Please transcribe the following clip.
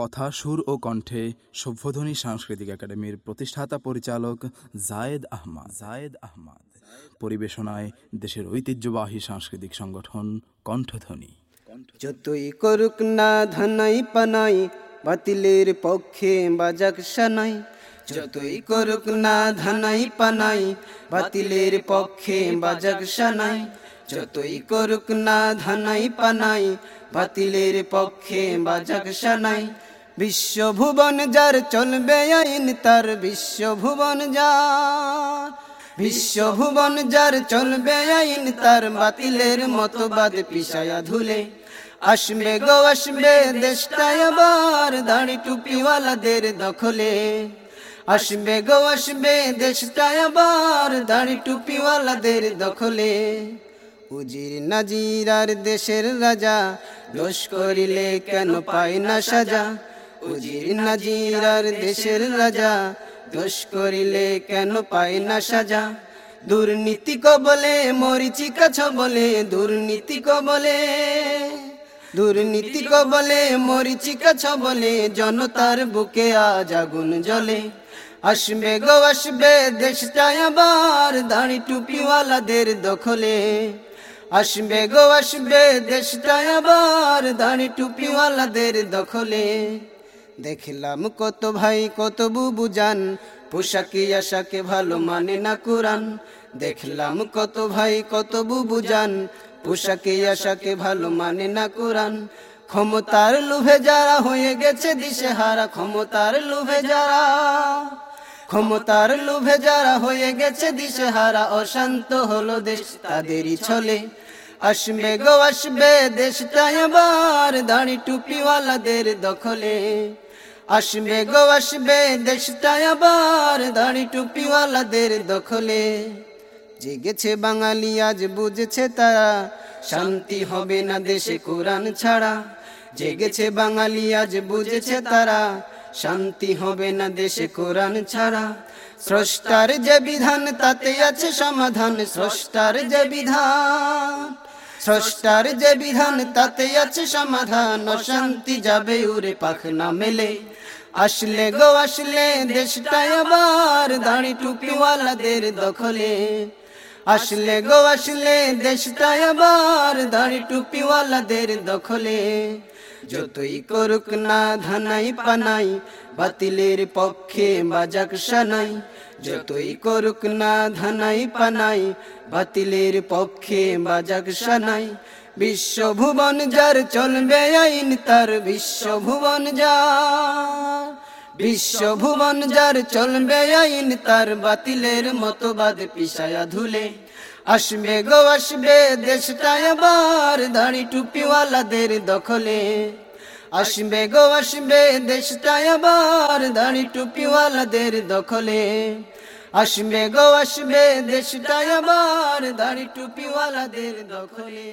কথা সুর ও কণ্ঠে সভ্যধ্বনি সাংস্কৃতিক একাডেমির প্রতিষ্ঠাতা পরিচালক জায়েদ আহমাদ। জায়েদ আহমাদ। পরিবেশনায় দেশের ঐতিহ্যবাহী সাংস্কৃতিক সংগঠন কণ্ঠধ্বনি। যতই করুক না ধনাই পানাই, বাতিলের পক্ষে বাজাক সানাই। যতই করুক না ধানাই পানাই, বাতিলের পক্ষে বাজাক সানাই। যতই করুক না ধানাই পানাই, বাতিলের পক্ষে বাজাক সানাই। বিশ্বভুবন যার চলবে আইন, তার বিশ্বভুবন যার। বিশ্বভুবন যার চলবে আইন, তার বাতিলের মতবাদ পিসায়া ধুলে। আসবে গো, আসবে দেশটায় আবার, দাড়ি টুপিওয়ালাদের দখলে। আসবে গো আসবে দেশটায় আবার দাড়ি টুপিওয়ালাদের দখলে। উজির নাজির আর দেশের রাজা, দোষ করিলে কেন পায় না সাজা? উজির নাজির আর দেশের রাজা, দোষ করিলে কেন পায় না সাজা? দুর্নীতি কবলে মরিচিকা বলে দুর্নীতি কবলে দুর্নীতি কবলে, মরিচিকা বলে জনতার বুকে আজ আগুন জ্বলে। আসবে গো, আসবে দেশটা আবার দাড়ি টুপিওয়ালাদের দখলে। আসবে গো, আসবে দেশটা আবার দাড়ি টুপিওয়ালাদের দখলে। দেখলাম কত ভাই, কত বুবু জান পোশাকি আশাকে ভালো মানে না কোরআন। দেখলাম কত ভাই, কত বুবু জান পোশাকে আশাকে ভালো মানে না কোরআন। ক্ষমতার লোভে যারা হয়ে গেছে দিশে হারা ক্ষমতার লোভে যারা। ক্ষমতার লোভে যারা হয়ে গেছে দিশে হারা অশান্ত হলো দেশ তাদেরই ছলে। আসবে গো, আসবে দেশটা এবার দাড়ি টুপিওয়ালাদের দখলে। আসবে গো, আসবে দেশটা আবার দাড়ি টুপিওয়ালাদের দখলে। জেগেছে বাঙালি, আজ বুঝেছে তারা, শান্তি হবে না দেশে কোরআন ছাড়া। জেগেছে বাঙালি, আজ বুঝেছে তারা, শান্তি হবে না দেশে কোরআন ছাড়া। স্রষ্টার যে বিধান, তাতে আছে সমাধান। স্রষ্টার যে বিধান, স্রষ্টার যে বিধান, তাতে আছে সমাধান। অশান্তি যাবে উরে পাখ না মেলে। আসলে গো আসলে দেশটা আবার দাড়ি টুপিওয়ালাদের দখলে। আসলে গো আসলে দেশটা আবার দাড়ি টুপিওয়ালাদের দখলে। যতই করুক না ধানাই পানাই, বাতিলের পক্ষে বাজাক সানাই। যতই করুক না ধানাই পানাই, বাতিলের পক্ষে বাজাক সানাই। বিশ্বভুবন যার চলবে আইন, তার বিশ্বভুবন যার। বিশ্বভুবন যার চলবে আইন, তার বাতিলের মতবাদ পিসায়া ধুলে। আসবে গো, আসবে দেশটা আবার দাড়ি টুপিওয়ালাদের দখলে। আসবে গো, আসবে দেশটা আবার দাড়ি টুপিওয়ালাদের দখলে। আসবে গো, আসবে দেশটা আবার দাড়ি টুপিওয়ালাদের দখলে।